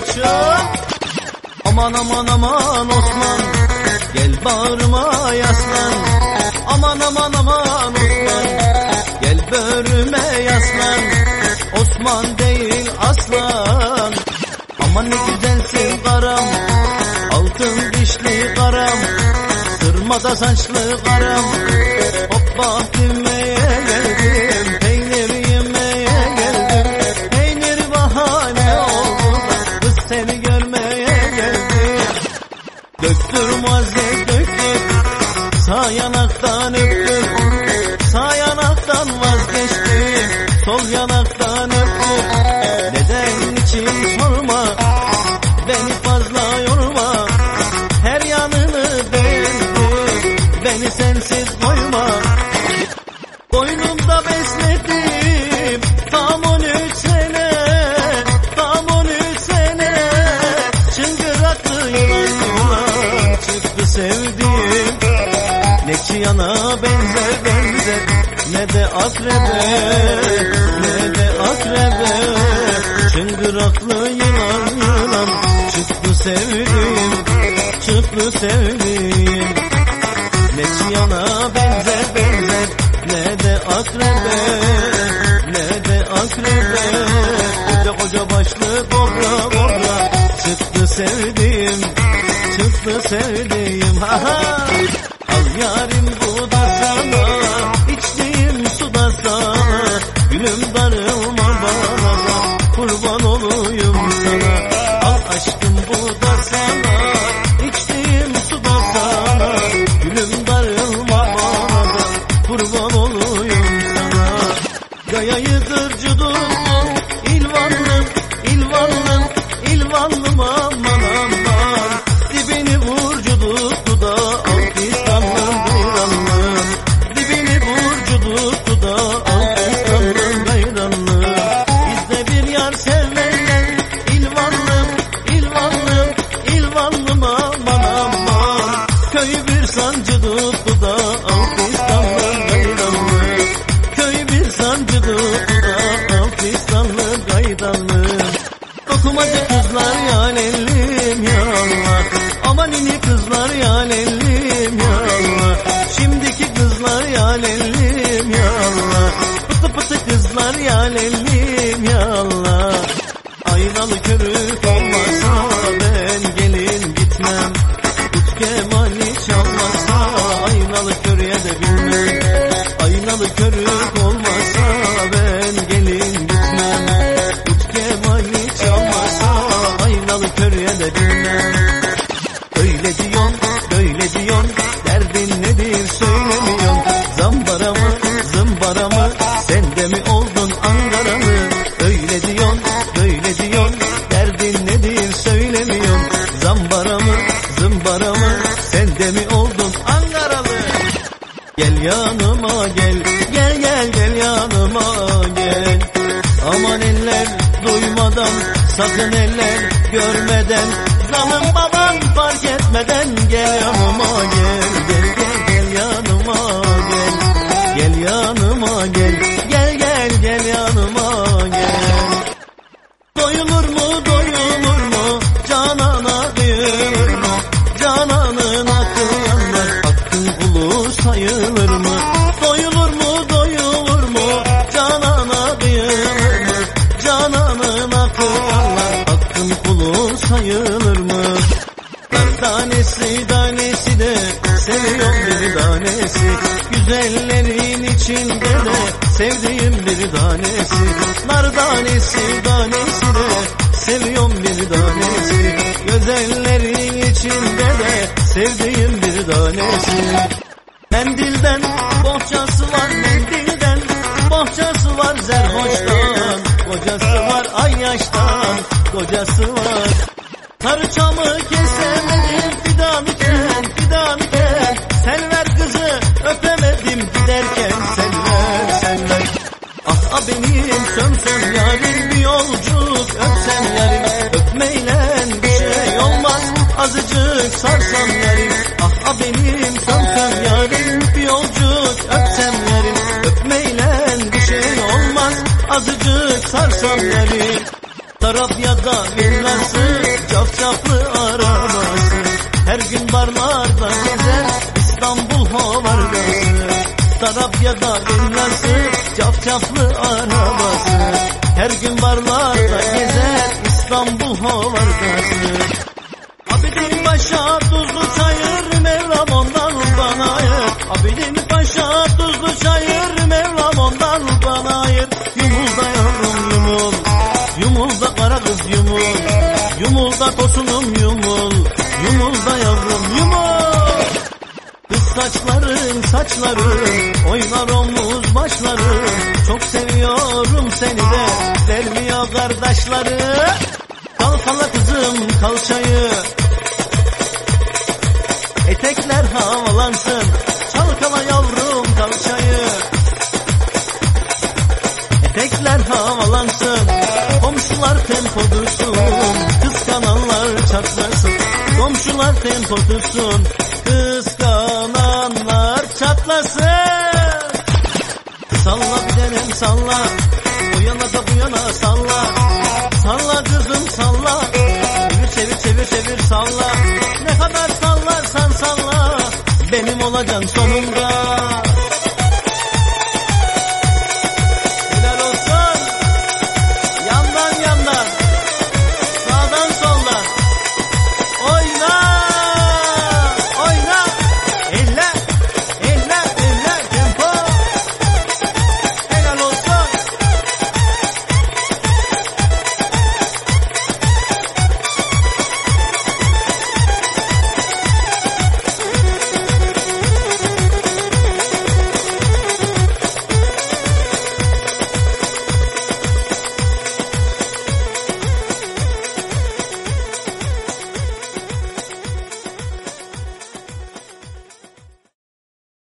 başım Aman aman aman Osman Gel bağrıma yaslan. Aman aman aman Osman Gel böğrüme yaslan. Osman değil aslan Aman ne güzelsin karam. Altın dişli karam Sırmada saçlı karam. Hoppa düğmeye durmaz de Ne çiyana benzer benzer. Ne de akrebe Ne de akrebe Çıngıraklı yılan yılan. Çıktı sevdiğim Çıktı sevdiğim ne çiyana benzer benzer. Ne de akrebe Ne de akrebe Koca koca başlı kobra kobra Çıktı sevdiğim Çıktı sevdiğim. Ha ha Kurban olayım sana. Al aşkım bu da sana İçtiğim su da sana. Gülüm darılma bana da Kurban olayım sana. Gayayı kırcı tuttum İlvanlım, ilvanlım, ilvanlım aman aman. Dibini vurcu tuttu da Alkışlandım gayranlım Dibini vurcu tuttu da Alkışlandım gayranlım Bizde bir yar sevmeyen Gayranlım Dokumacı kızlar ya ellim ya Allah Aman ini kızlar ya ellim ya Şimdiki kızlar ya ellim ya Pıtı pıtı kızlar ya ellim Aman eller duymadan Sakın eller görmeden. Zalım babam fark etmeden Gel yanıma gel gel tanesi Güzellerin içinde de sevdiğim bir tanesi Nar tanesi de seviyorum bir tanesi Güzellerin içinde de sevdiğim bir tanesi. Mendilden bohçası var mendilden Bohçası var zerhoştan Kocası var ay yaştan Kocası var. Sarıçamı Ah benim sönsem yarim bir yolculuk. Öpsem yarim Öpmeyle bir şey olmaz. Azıcık sarsam yarim. Ah ah benim sönsem yarim bir yolculuk. Öpsem yarim Öpmeyle bir şey olmaz. Azıcık sarsam yarim. Taraf ya da Cafcaflı arabası. Her gün barlarda gezer İstanbul hovardası Abidin Paşa tuzlu çayır Mevlam ondan bana ayır Abidin Paşa tuzlu çayır Mevlam ondan bana ayır Yumul da yavrum yumul Yumul da kara kız yumul. Yumul da tosunum yumul Yumul da yavrum yumul. Kız saçların saçların Oynar omuz seviyorum seni de Vermiyor kardeşleri? Kalkala kızım kalçayı Etekler havalansın Çalkala yavrum kalçayı Etekler havalansın Komşular tempo dursun Kıskananlar çatlasın. Komşular tempo tutsun Kıskananlar çatlasın. Salla bir denem salla O yana da bu yana salla. Salla kızım